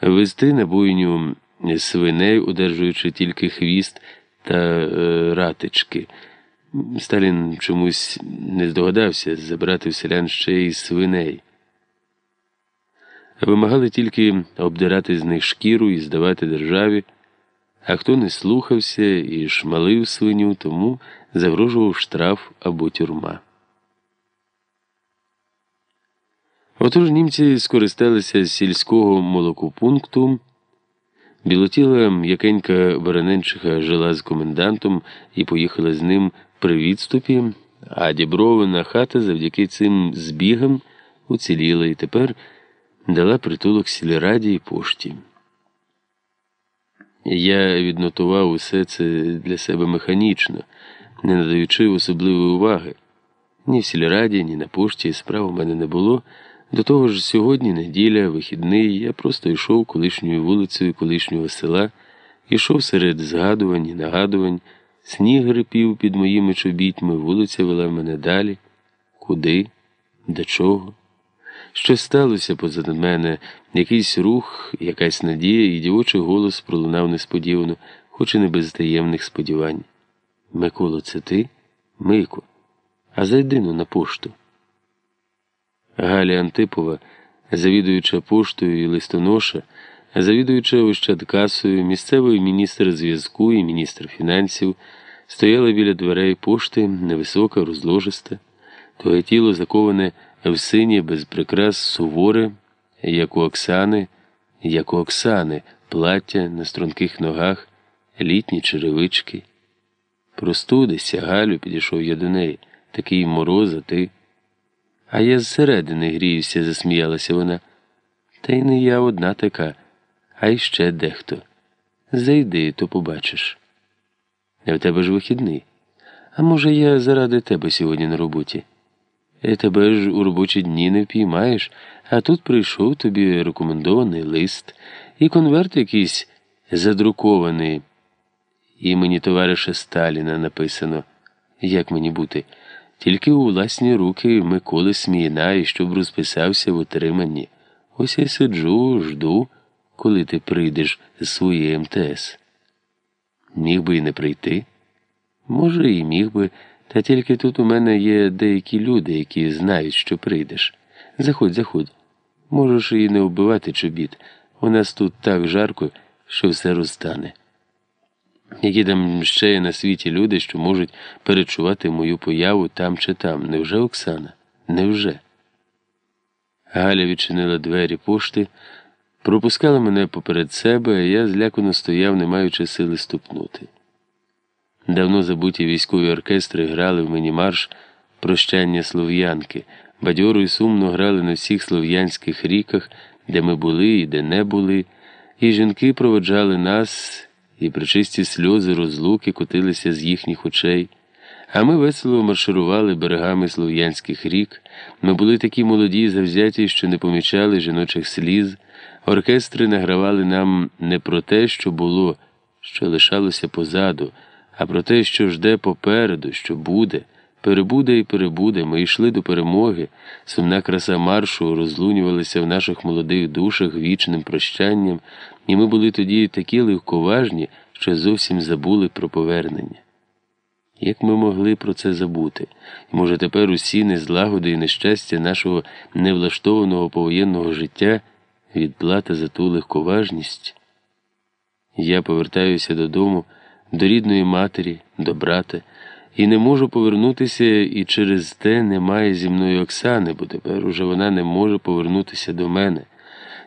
вести на бойню свиней, одержуючи тільки хвіст та е, ратички. Сталін чомусь не здогадався забрати в селян ще й свиней. Вимагали тільки обдирати з них шкіру і здавати державі, а хто не слухався і шмалив свиню, тому загрожував штраф або тюрма. Отож німці скористалися з сільського молокопункту. Білотіла м'якенька Вороненчиха жила з комендантом і поїхала з ним при відступі, а дібрована хата завдяки цим збігам уціліла і тепер дала притулок сільраді і пошті. Я віднотував усе це для себе механічно, не надаючи особливої уваги. Ні в сільраді, ні на пошті справ у мене не було. До того ж, сьогодні неділя, вихідний, я просто йшов колишньою вулицею колишнього села, йшов серед згадувань і нагадувань, сніг рипів під моїми чобітьми, вулиця вела мене далі. Куди? До чого? Що сталося позад мене, якийсь рух, якась надія, і дівочий голос пролунав несподівано, хоч і не без таємних сподівань. Миколо, це ти? Мико, а зайди ну на пошту. Галя Антипова, завідуюча поштою і листоноша, завідуюча Ощадкасою, місцевий міністр зв'язку і міністр фінансів, стояла біля дверей пошти, невисока, розложиста, твоє тіло заковане в синє без прикрас суворе, як у Оксани, як у Оксани, плаття на струнких ногах, літні черевички. Простудися, Галю, підійшов я до неї, такий мороз, а ти. А я зсередини гріюся, засміялася вона. Та й не я одна така, а й ще дехто. Зайди, то побачиш. В тебе ж вихідний. А може, я заради тебе сьогодні на роботі? Е, тебе ж у робочі дні не впіймаєш, а тут прийшов тобі рекомендований лист і конверт якийсь задрукований. Імені товариша Сталіна написано, як мені бути. Тільки у власні руки Миколи Сміїна і щоб розписався в отриманні. Ось я сиджу, жду, коли ти прийдеш з своєї МТС. Міг би і не прийти. Може, і міг би, та тільки тут у мене є деякі люди, які знають, що прийдеш. Заходь, заходь. Можеш і не вбивати чобіт. У нас тут так жарко, що все розтане які там ще є на світі люди, що можуть перечувати мою появу там чи там. Невже Оксана? Невже? Галя відчинила двері пошти, пропускала мене поперед себе, а я злякано стояв, не маючи сили ступнути. Давно забуті військові оркестри грали в мені марш прощання слов'янки, бадьоро і сумно грали на всіх слов'янських ріках, де ми були і де не були, і жінки проводжали нас і причисті сльози розлуки котилися з їхніх очей. А ми весело марширували берегами слов'янських рік. Ми були такі молоді і завзяті, що не помічали жіночих сліз. Оркестри награвали нам не про те, що було, що лишалося позаду, а про те, що жде попереду, що буде. Перебуде і перебуде, ми йшли до перемоги, сумна краса маршу розлунювалася в наших молодих душах вічним прощанням, і ми були тоді такі легковажні, що зовсім забули про повернення. Як ми могли про це забути? Може, тепер усі незлагоди і нещастя нашого невлаштованого повоєнного життя відплата за ту легковажність? Я повертаюся додому, до рідної матері, до брата. І не можу повернутися, і через те немає зі мною Оксани, бо тепер уже вона не може повернутися до мене.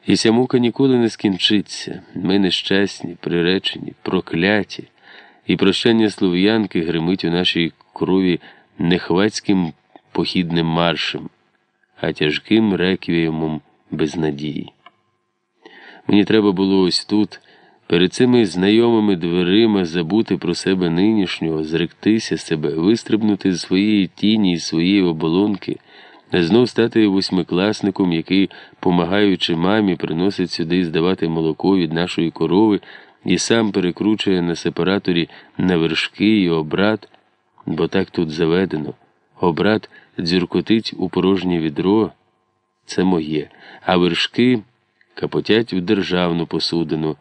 І ця мука ніколи не скінчиться. Ми нещасні, приречені, прокляті, і прощання слов'янки гримить у нашій крові нехвацьким похідним маршем, а тяжким реквіємом безнадії. Мені треба було ось тут. Перед цими знайомими дверима забути про себе нинішнього, зректися себе, вистрибнути з своєї тіні і своєї оболонки, знов стати восьмикласником, який, помагаючи мамі, приносить сюди здавати молоко від нашої корови і сам перекручує на сепараторі на вершки і обрат, бо так тут заведено. Обрат дзюркотить у порожнє відро це моє, а вершки. капотять в державну посудину.